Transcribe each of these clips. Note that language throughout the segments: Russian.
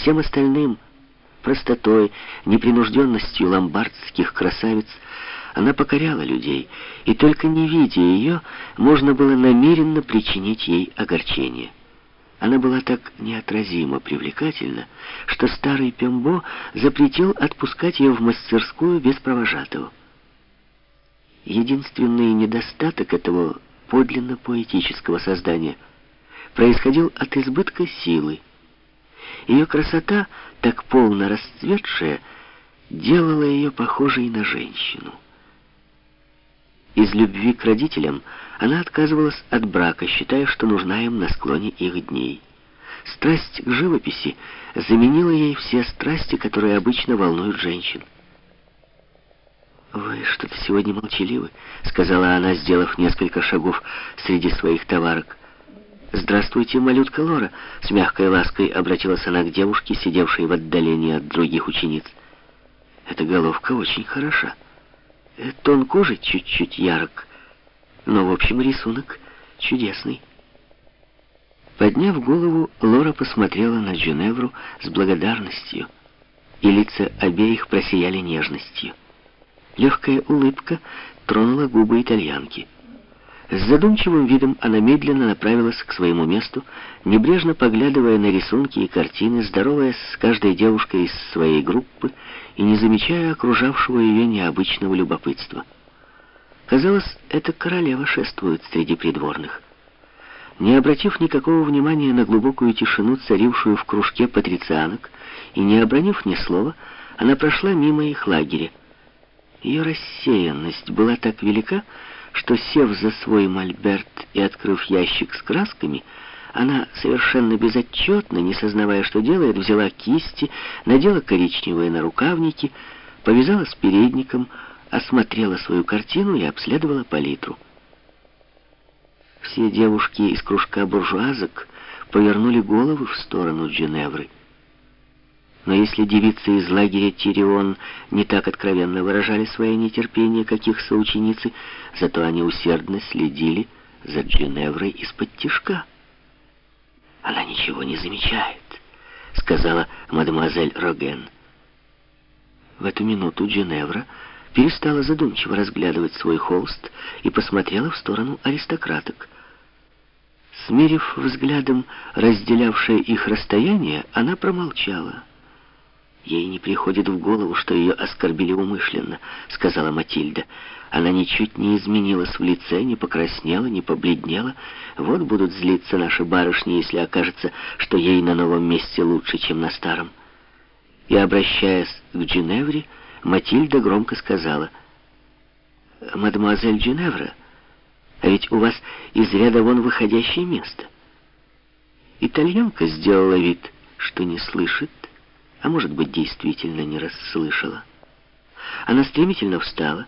Всем остальным, простотой, непринужденностью ломбардских красавиц, она покоряла людей, и только не видя ее, можно было намеренно причинить ей огорчение. Она была так неотразимо привлекательна, что старый Пембо запретил отпускать ее в мастерскую без провожатого. Единственный недостаток этого подлинно поэтического создания происходил от избытка силы. Ее красота, так полно расцветшая, делала ее похожей на женщину. Из любви к родителям она отказывалась от брака, считая, что нужна им на склоне их дней. Страсть к живописи заменила ей все страсти, которые обычно волнуют женщин. «Вы что-то сегодня молчаливы», — сказала она, сделав несколько шагов среди своих товарок. «Здравствуйте, малютка Лора», — с мягкой лаской обратилась она к девушке, сидевшей в отдалении от других учениц. «Эта головка очень хороша». Тон кожи чуть-чуть ярок, но, в общем, рисунок чудесный. Подняв голову, Лора посмотрела на Джуневру с благодарностью, и лица обеих просияли нежностью. Легкая улыбка тронула губы итальянки. С задумчивым видом она медленно направилась к своему месту, небрежно поглядывая на рисунки и картины, здороваясь с каждой девушкой из своей группы и не замечая окружавшего ее необычного любопытства. Казалось, эта королева шествует среди придворных. Не обратив никакого внимания на глубокую тишину, царившую в кружке патрицианок, и не обронив ни слова, она прошла мимо их лагеря. Ее рассеянность была так велика, что, сев за свой мольберт и открыв ящик с красками, она совершенно безотчетно, не сознавая, что делает, взяла кисти, надела коричневые нарукавники, повязалась передником, осмотрела свою картину и обследовала палитру. Все девушки из кружка буржуазок повернули головы в сторону Дженевры. Но если девицы из лагеря Тирион не так откровенно выражали свое нетерпение, как их соученицы, зато они усердно следили за Джиневрой из-под тишка. «Она ничего не замечает», — сказала мадемуазель Роген. В эту минуту Джиневра перестала задумчиво разглядывать свой холст и посмотрела в сторону аристократок. Смерив взглядом разделявшее их расстояние, она промолчала. «Ей не приходит в голову, что ее оскорбили умышленно», — сказала Матильда. Она ничуть не изменилась в лице, не покраснела, не побледнела. Вот будут злиться наши барышни, если окажется, что ей на новом месте лучше, чем на старом. И, обращаясь к Джиневре, Матильда громко сказала, «Мадемуазель Джиневра, а ведь у вас из ряда вон выходящее место». Итальянка сделала вид, что не слышит, а может быть, действительно не расслышала. Она стремительно встала,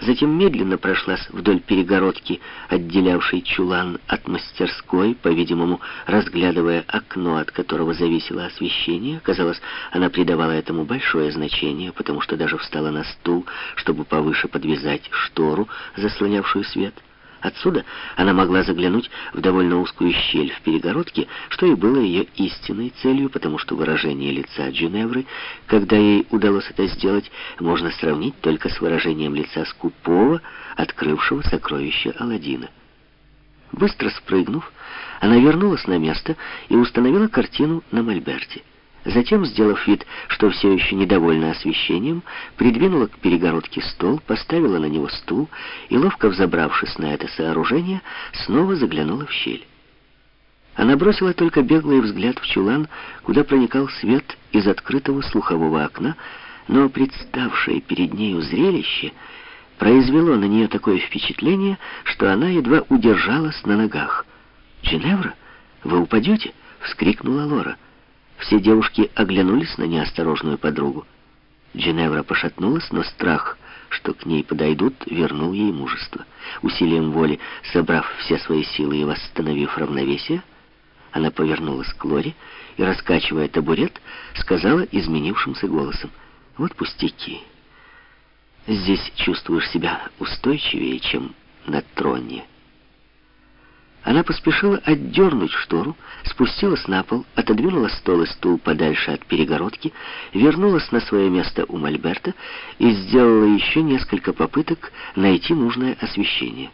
затем медленно прошлась вдоль перегородки, отделявшей чулан от мастерской, по-видимому, разглядывая окно, от которого зависело освещение. Казалось, она придавала этому большое значение, потому что даже встала на стул, чтобы повыше подвязать штору, заслонявшую свет. Отсюда она могла заглянуть в довольно узкую щель в перегородке, что и было ее истинной целью, потому что выражение лица Джиневры, когда ей удалось это сделать, можно сравнить только с выражением лица скупого, открывшего сокровища Аладдина. Быстро спрыгнув, она вернулась на место и установила картину на мольберте. Затем, сделав вид, что все еще недовольна освещением, придвинула к перегородке стол, поставила на него стул и, ловко взобравшись на это сооружение, снова заглянула в щель. Она бросила только беглый взгляд в чулан, куда проникал свет из открытого слухового окна, но представшее перед нею зрелище произвело на нее такое впечатление, что она едва удержалась на ногах. «Джиневра, вы упадете?» — вскрикнула Лора. Все девушки оглянулись на неосторожную подругу. Джиневра пошатнулась, но страх, что к ней подойдут, вернул ей мужество. Усилием воли, собрав все свои силы и восстановив равновесие, она повернулась к Лоре и, раскачивая табурет, сказала изменившимся голосом, «Вот пустяки. Здесь чувствуешь себя устойчивее, чем на троне». Она поспешила отдернуть штору, спустилась на пол, отодвинула стол и стул подальше от перегородки, вернулась на свое место у Мольберта и сделала еще несколько попыток найти нужное освещение.